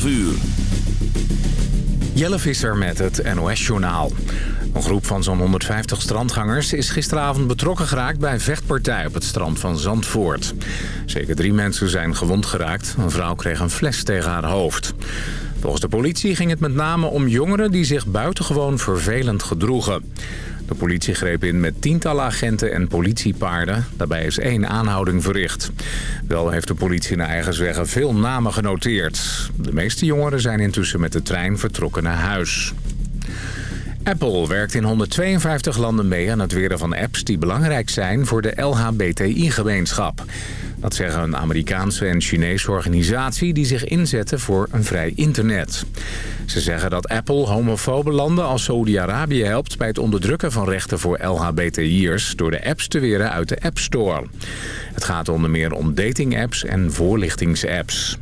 12 uur. Jelle Visser met het NOS-journaal. Een groep van zo'n 150 strandgangers is gisteravond betrokken geraakt bij een vechtpartij op het strand van Zandvoort. Zeker drie mensen zijn gewond geraakt. Een vrouw kreeg een fles tegen haar hoofd. Volgens de politie ging het met name om jongeren die zich buitengewoon vervelend gedroegen. De politie greep in met tientallen agenten en politiepaarden. Daarbij is één aanhouding verricht. Wel heeft de politie naar eigen zeggen veel namen genoteerd. De meeste jongeren zijn intussen met de trein vertrokken naar huis. Apple werkt in 152 landen mee aan het weren van apps die belangrijk zijn voor de LHBTI-gemeenschap. Dat zeggen een Amerikaanse en Chinese organisatie die zich inzetten voor een vrij internet. Ze zeggen dat Apple homofobe landen als Saudi-Arabië helpt bij het onderdrukken van rechten voor LHBTI'ers door de apps te weren uit de App Store. Het gaat onder meer om dating-apps en voorlichtingsapps.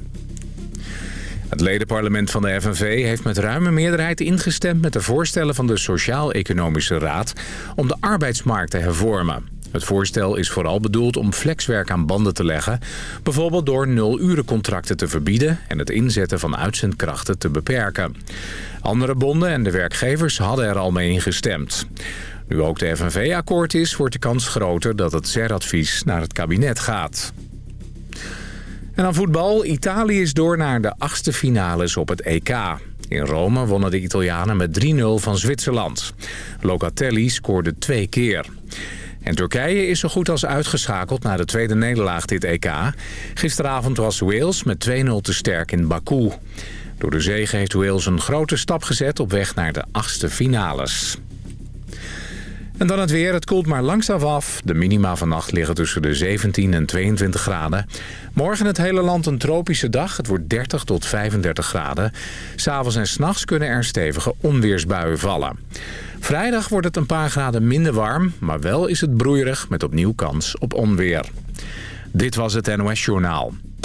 Het ledenparlement van de FNV heeft met ruime meerderheid ingestemd met de voorstellen van de Sociaal-Economische Raad om de arbeidsmarkt te hervormen. Het voorstel is vooral bedoeld om flexwerk aan banden te leggen. Bijvoorbeeld door nul-urencontracten te verbieden en het inzetten van uitzendkrachten te beperken. Andere bonden en de werkgevers hadden er al mee ingestemd. Nu ook de FNV akkoord is, wordt de kans groter dat het CER-advies naar het kabinet gaat. En dan voetbal. Italië is door naar de achtste finales op het EK. In Rome wonnen de Italianen met 3-0 van Zwitserland. Locatelli scoorde twee keer. En Turkije is zo goed als uitgeschakeld na de tweede nederlaag dit EK. Gisteravond was Wales met 2-0 te sterk in Baku. Door de zege heeft Wales een grote stap gezet op weg naar de achtste finales. En dan het weer. Het koelt maar langzaam af. De minima vannacht liggen tussen de 17 en 22 graden. Morgen het hele land een tropische dag. Het wordt 30 tot 35 graden. S'avonds en s'nachts kunnen er stevige onweersbuien vallen. Vrijdag wordt het een paar graden minder warm, maar wel is het broeierig met opnieuw kans op onweer. Dit was het NOS Journaal.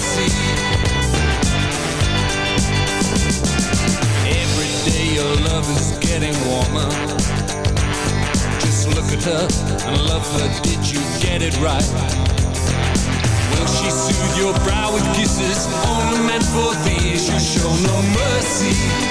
No mercy. Every day your love is getting warmer. Just look at her and love her. Did you get it right? Will she your brow with kisses only meant for thee? She'll show no mercy.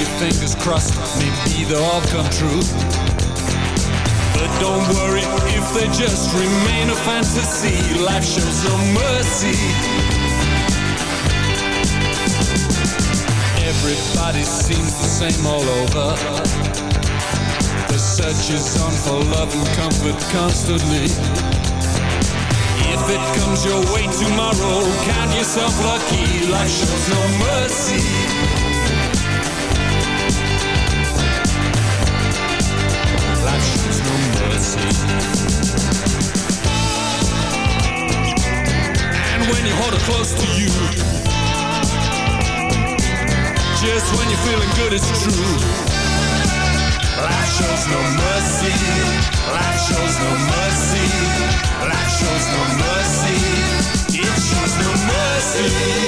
Your fingers crossed, maybe they'll all come true. But don't worry if they just remain a fantasy. Life shows no mercy. Everybody seems the same all over. The search is on for love and comfort constantly. If it comes your way tomorrow, count yourself lucky. Life shows no mercy. And when you hold it close to you, just when you're feeling good, it's true. Life shows no mercy. Life shows no mercy. Life shows no mercy. It shows no mercy.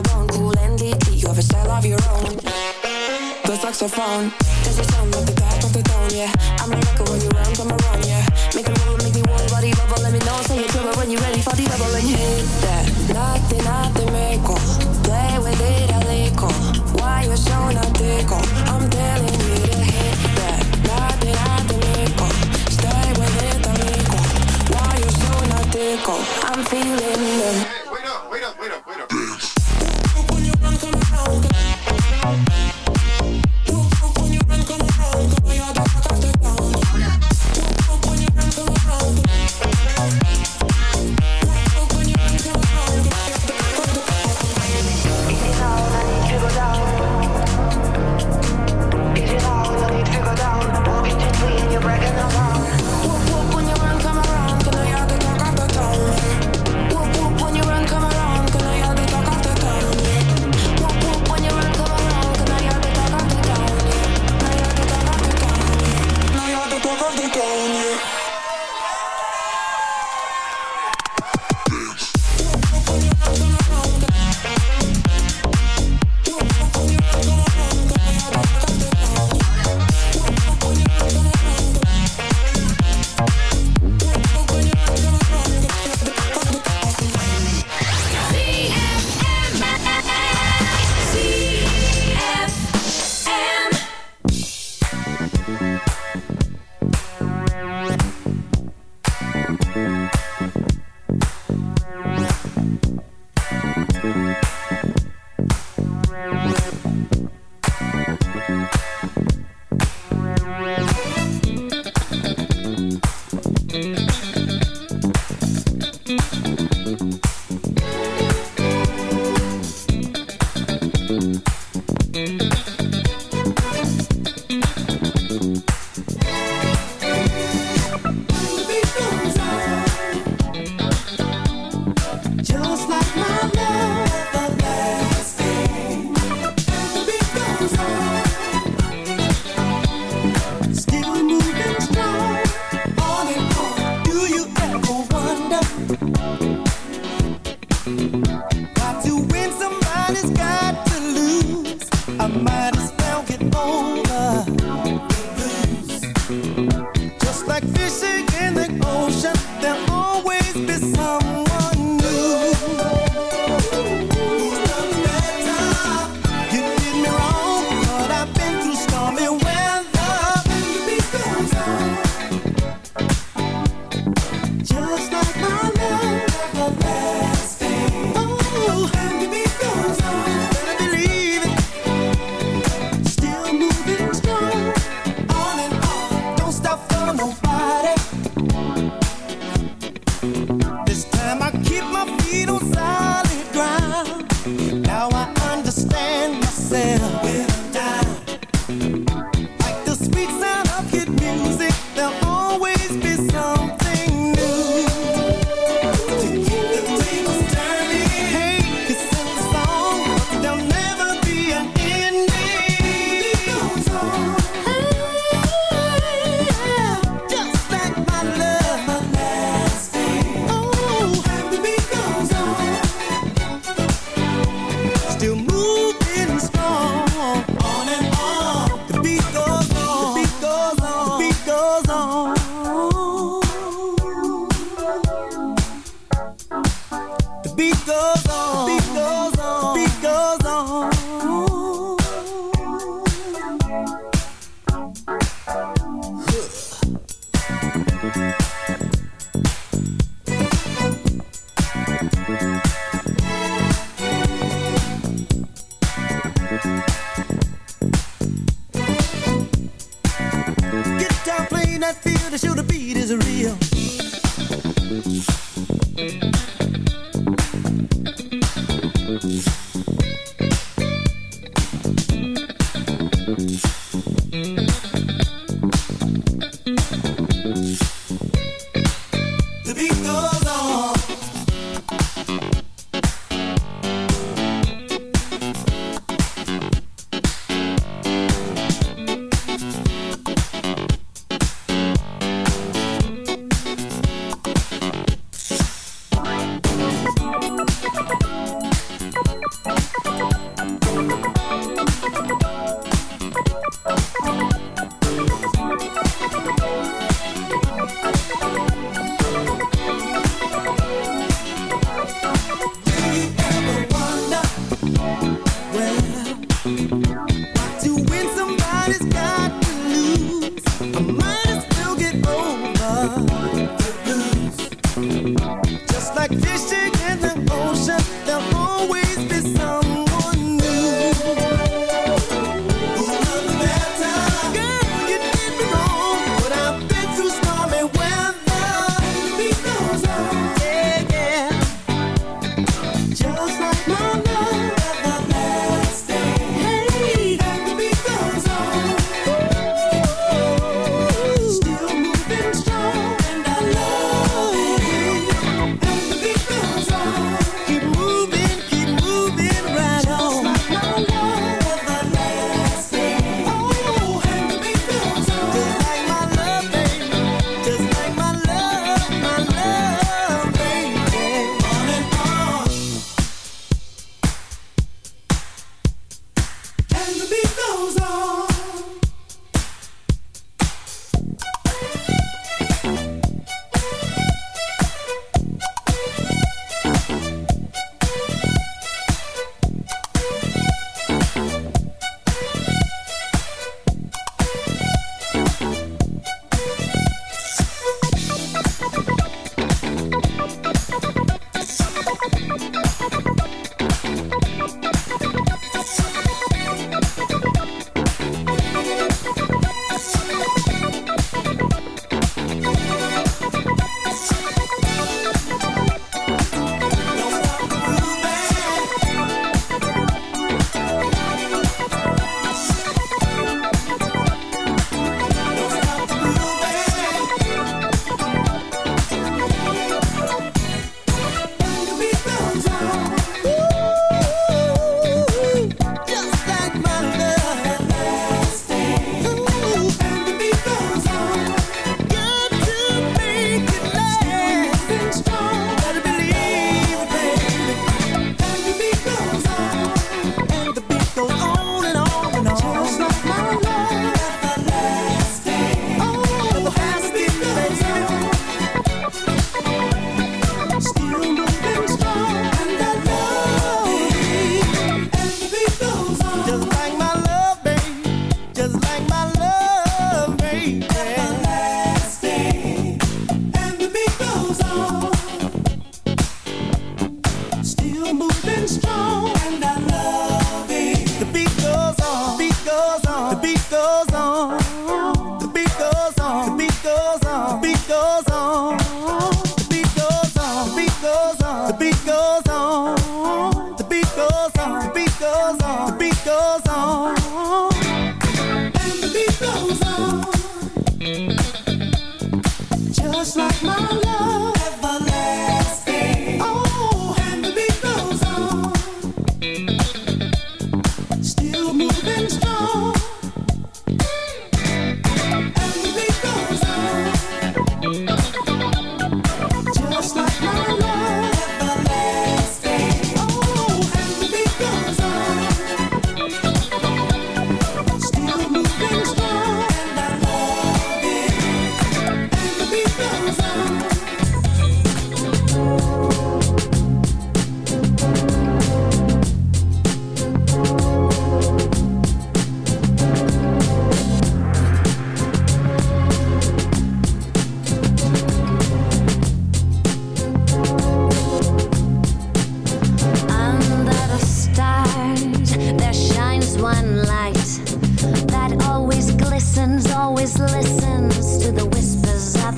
You're bone cool and deeply. You have a style of your own. The saxophone, does it sound like the top of the tone? Yeah, I'm a record when you run, come around. Yeah, make a move, make me warm, body bubble. Let me know, say you're trouble when you're ready for the bubble and hit that. Nothing, nothing, make Play with it a little. Why you so not tickle? I'm telling you to hit that. Nothing, nothing, make Stay with it little. Why you so not? I'm feeling them.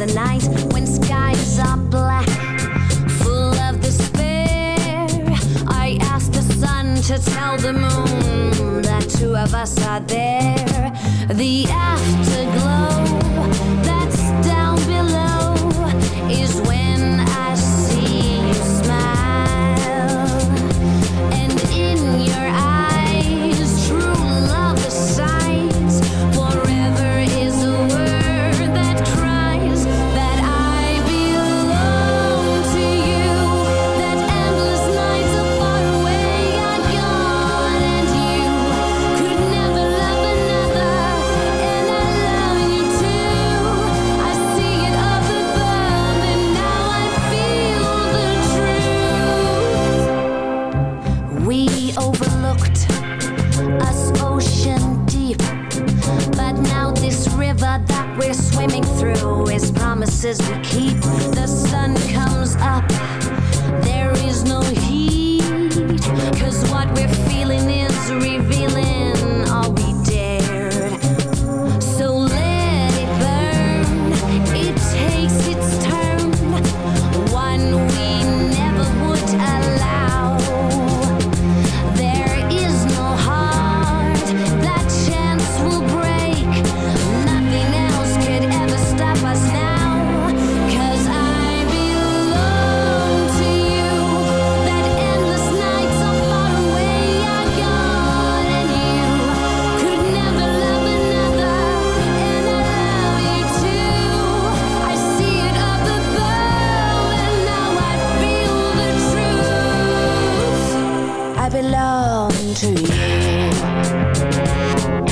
the night when skies are black, full of despair. I ask the sun to tell the moon that two of us are there. The afterglow. promises we keep. The come to you.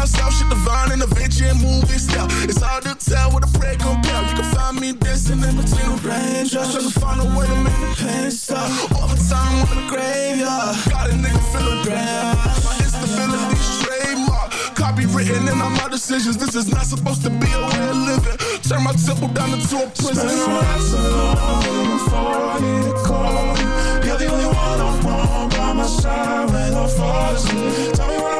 down south, shit divine and adventure and movie style. It's hard to tell what a prayer compare. You can find me dancing in between the raindrops, trying to find a way to make the pain stop. Overtime in the graveyard, got a nigga feeling grand. My instability's trademark, copywritten in all my decisions. This is not supposed to be a way of living. Turn my temple down into a prison. Spend nights alone before I need a call. You're the only one I want by my side when I fall asleep. Tell me what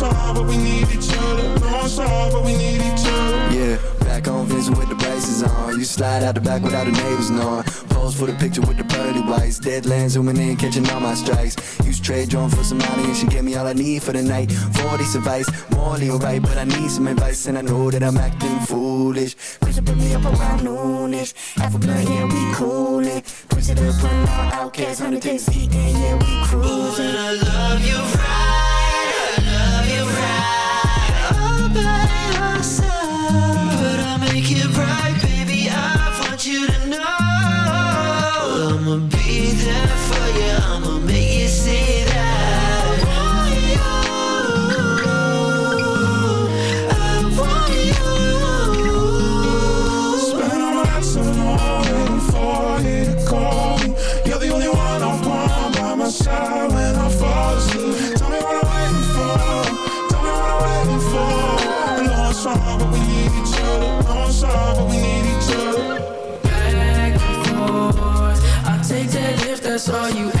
but we need each other. But we need each other. Yeah. Back on Vince with the braces on. You slide out the back without the neighbors knowing. Pose for the picture with the pearly whites. Deadlands zooming in, catching all my strikes. Use trade drone for some money, and she gave me all I need for the night. 40's advice, morally alright, but I need some advice, and I know that I'm acting foolish. Push it, put me up around noonish. Alpha blood, yeah, we coolin'. Push it up, run outcast, 100 days, eating, yeah, we cruising. I love you right. That's all you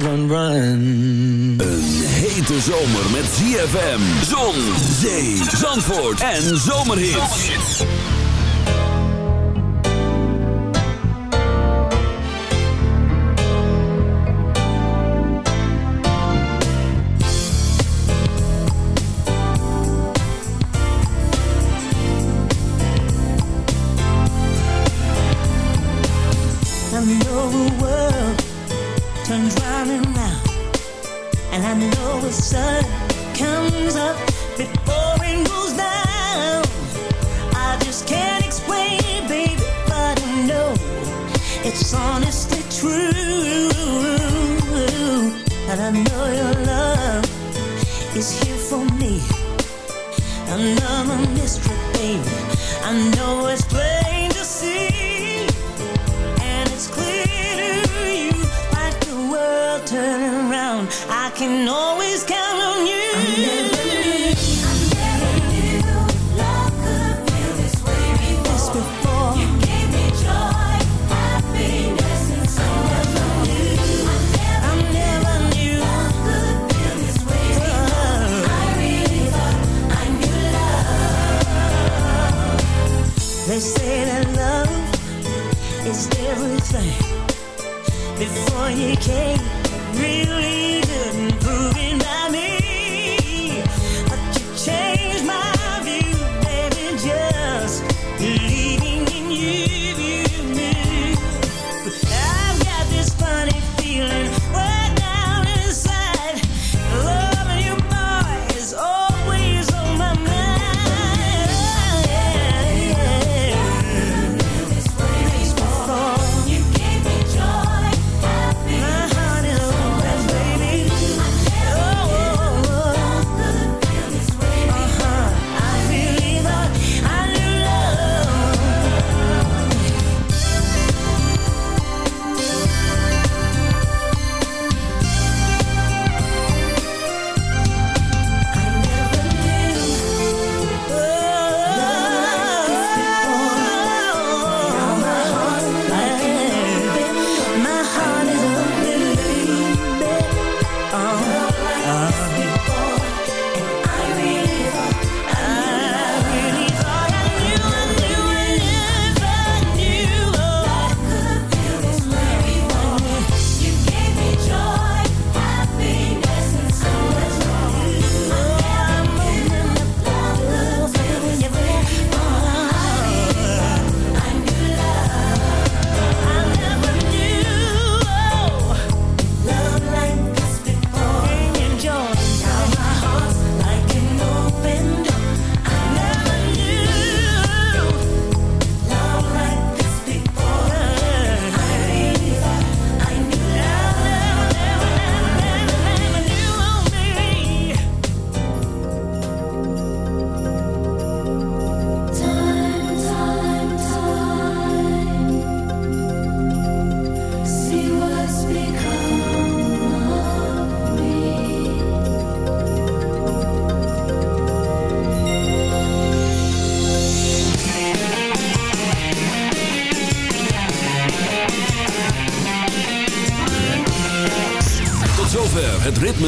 run, run. Een hete zomer met ZFM, zon, zee, zandvoort en zomerhit.